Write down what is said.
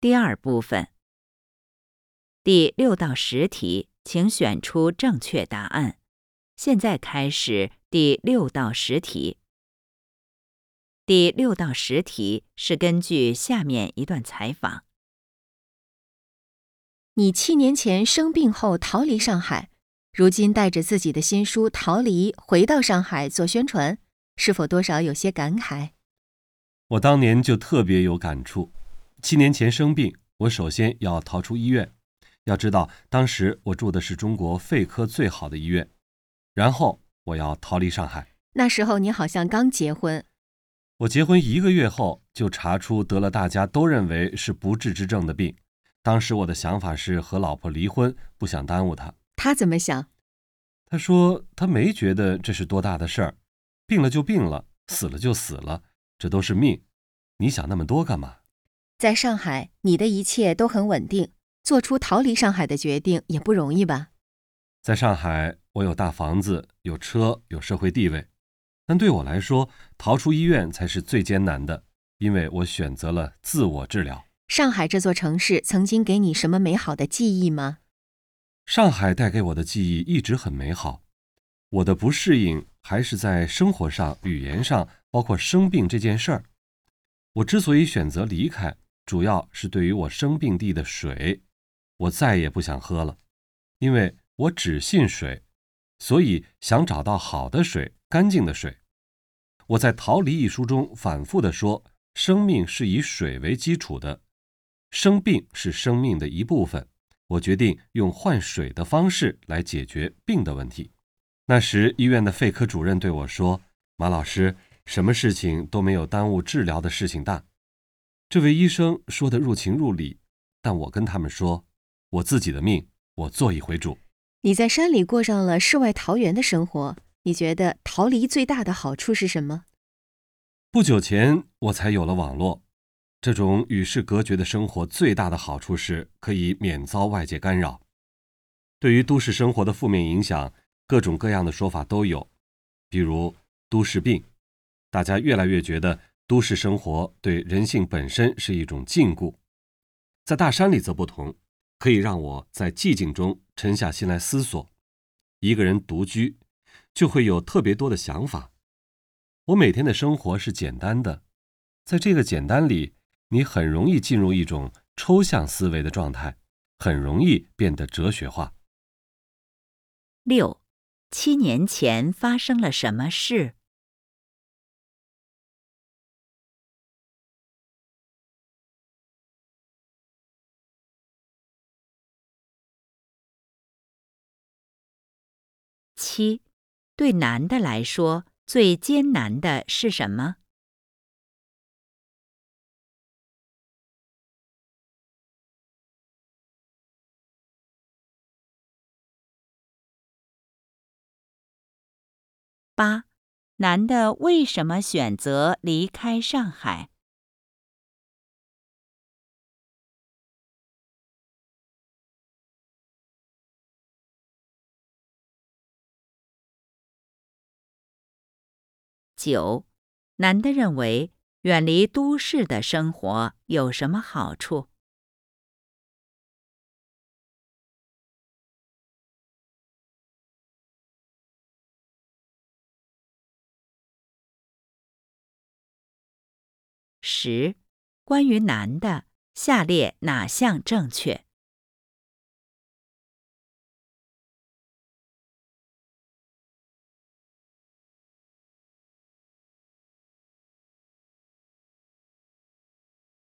第二部分，第六到十题，请选出正确答案。现在开始第六到十题。第六到十题是根据下面一段采访。你七年前生病后逃离上海，如今带着自己的新书《逃离》回到上海做宣传，是否多少有些感慨？我当年就特别有感触。七年前生病，我首先要逃出医院。要知道，当时我住的是中国肺科最好的医院。然后我要逃离上海。那时候你好像刚结婚。我结婚一个月后就查出得了大家都认为是不治之症的病。当时我的想法是和老婆离婚，不想耽误她。她怎么想？她说她没觉得这是多大的事儿，病了就病了，死了就死了，这都是命。你想那么多干嘛？在上海，你的一切都很稳定，做出逃离上海的决定也不容易吧？在上海，我有大房子，有车，有社会地位，但对我来说，逃出医院才是最艰难的，因为我选择了自我治疗。上海这座城市曾经给你什么美好的记忆吗？上海带给我的记忆一直很美好。我的不适应还是在生活上、语言上，包括生病这件事儿。我之所以选择离开。主要是对于我生病地的水，我再也不想喝了，因为我只信水，所以想找到好的水、干净的水。我在《逃离》一书中反复的说，生命是以水为基础的，生病是生命的一部分。我决定用换水的方式来解决病的问题。那时医院的肺科主任对我说：“马老师，什么事情都没有耽误治疗的事情大。”这位医生说的入情入理，但我跟他们说，我自己的命我做一回主。你在山里过上了世外桃源的生活，你觉得逃离最大的好处是什么？不久前我才有了网络，这种与世隔绝的生活最大的好处是可以免遭外界干扰。对于都市生活的负面影响，各种各样的说法都有，比如都市病，大家越来越觉得。都市生活对人性本身是一种禁锢，在大山里则不同，可以让我在寂静中沉下心来思索。一个人独居，就会有特别多的想法。我每天的生活是简单的，在这个简单里，你很容易进入一种抽象思维的状态，很容易变得哲学化。六，七年前发生了什么事？七，对男的来说最艰难的是什么？八，男的为什么选择离开上海？九，男的认为远离都市的生活有什么好处？十，关于男的，下列哪项正确？